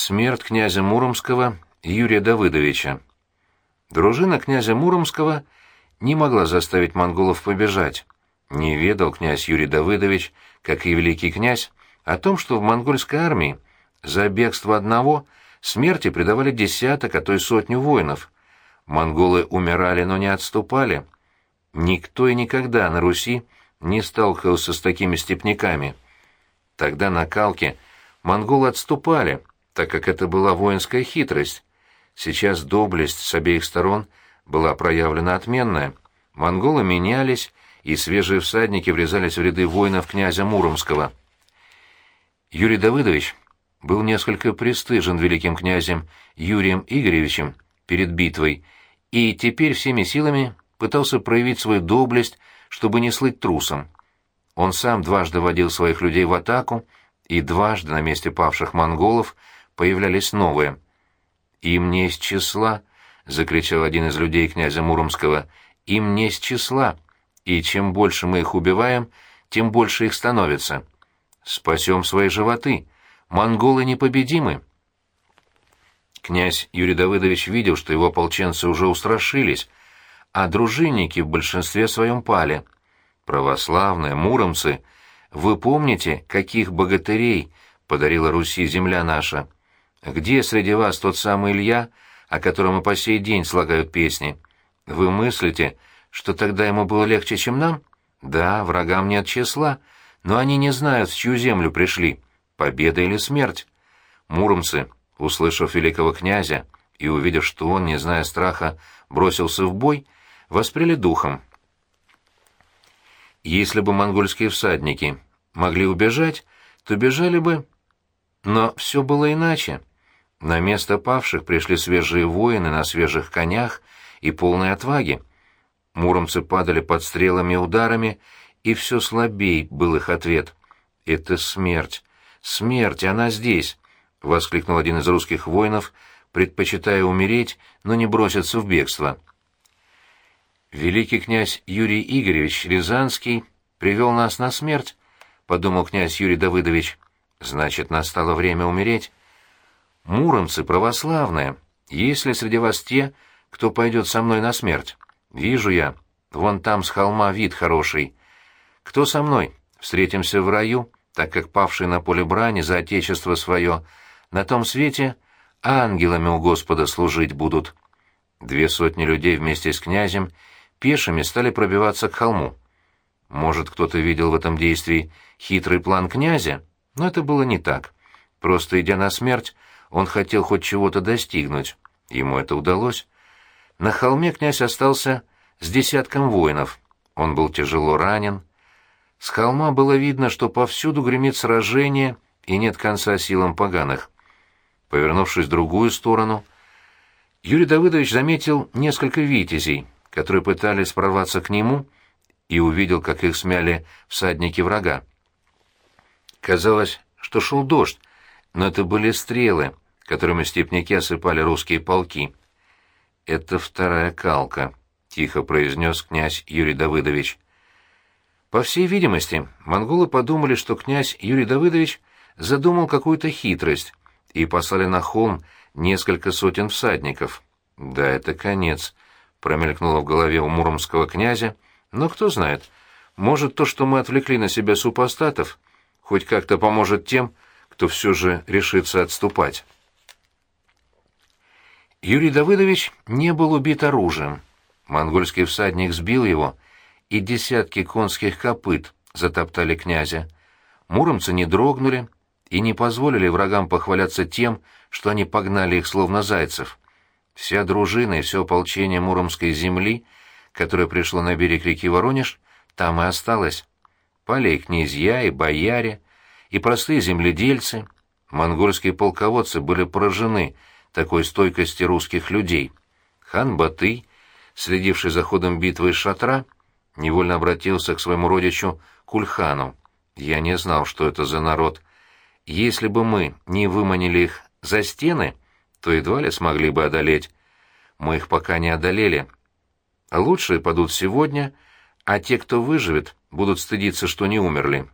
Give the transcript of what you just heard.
Смерть князя Муромского Юрия Давыдовича. Дружина князя Муромского не могла заставить монголов побежать. Не ведал князь Юрий Давыдович, как и великий князь, о том, что в монгольской армии за бегство одного смерти предавали десяток, а то и сотню воинов. Монголы умирали, но не отступали. Никто и никогда на Руси не сталкивался с такими степняками. Тогда на Калке монголы отступали, так как это была воинская хитрость. Сейчас доблесть с обеих сторон была проявлена отменная. Монголы менялись, и свежие всадники врезались в ряды воинов князя Муромского. Юрий Давыдович был несколько пристыжен великим князем Юрием Игоревичем перед битвой и теперь всеми силами пытался проявить свою доблесть, чтобы не слыть трусом. Он сам дважды водил своих людей в атаку, и дважды на месте павших монголов – появлялись новые. «Им не из числа!» — закричал один из людей князя Муромского. «Им не из числа, и чем больше мы их убиваем, тем больше их становится. Спасем свои животы! Монголы непобедимы!» Князь Юрий Давыдович видел, что его ополченцы уже устрашились, а дружинники в большинстве своем пали. Православные, муромцы, вы помните, каких богатырей подарила Руси земля наша? Где среди вас тот самый Илья, о котором и по сей день слагают песни? Вы мыслите, что тогда ему было легче, чем нам? Да, врагам нет числа, но они не знают, в чью землю пришли, победа или смерть. Муромцы, услышав великого князя и увидев, что он, не зная страха, бросился в бой, воспряли духом. Если бы монгольские всадники могли убежать, то бежали бы... Но все было иначе. На место павших пришли свежие воины на свежих конях и полной отваги. Муромцы падали под стрелами и ударами, и все слабей был их ответ. «Это смерть! Смерть! Она здесь!» — воскликнул один из русских воинов, предпочитая умереть, но не броситься в бегство. «Великий князь Юрий Игоревич Рязанский привел нас на смерть», — подумал князь Юрий Давыдович. «Значит, настало время умереть». Муромцы православные. Есть ли среди вас те, кто пойдет со мной на смерть? Вижу я. Вон там с холма вид хороший. Кто со мной? Встретимся в раю, так как павшие на поле брани за отечество свое на том свете ангелами у Господа служить будут. Две сотни людей вместе с князем пешими стали пробиваться к холму. Может, кто-то видел в этом действии хитрый план князя, но это было не так. Просто идя на смерть, он хотел хоть чего-то достигнуть. Ему это удалось. На холме князь остался с десятком воинов. Он был тяжело ранен. С холма было видно, что повсюду гремит сражение и нет конца силам поганых. Повернувшись в другую сторону, Юрий Давыдович заметил несколько витязей, которые пытались прорваться к нему, и увидел, как их смяли всадники врага. Казалось, что шел дождь, но это были стрелы, которыми степняки осыпали русские полки. «Это вторая калка», — тихо произнес князь Юрий Давыдович. По всей видимости, монголы подумали, что князь Юрий Давыдович задумал какую-то хитрость и послали на холм несколько сотен всадников. «Да, это конец», — промелькнуло в голове у муромского князя, но кто знает, может, то, что мы отвлекли на себя супостатов, хоть как-то поможет тем, кто все же решится отступать. Юрий Давыдович не был убит оружием. Монгольский всадник сбил его, и десятки конских копыт затоптали князя. Муромцы не дрогнули и не позволили врагам похваляться тем, что они погнали их словно зайцев. Вся дружина и все ополчение Муромской земли, которое пришло на берег реки Воронеж, там и осталось. Пали и князья, и бояре, и простые земледельцы, монгольские полководцы были поражены такой стойкости русских людей. Хан Батый, следивший за ходом битвы из шатра, невольно обратился к своему родичу Кульхану. «Я не знал, что это за народ. Если бы мы не выманили их за стены, то едва ли смогли бы одолеть. Мы их пока не одолели. А лучшие падут сегодня, а те, кто выживет, будут стыдиться, что не умерли».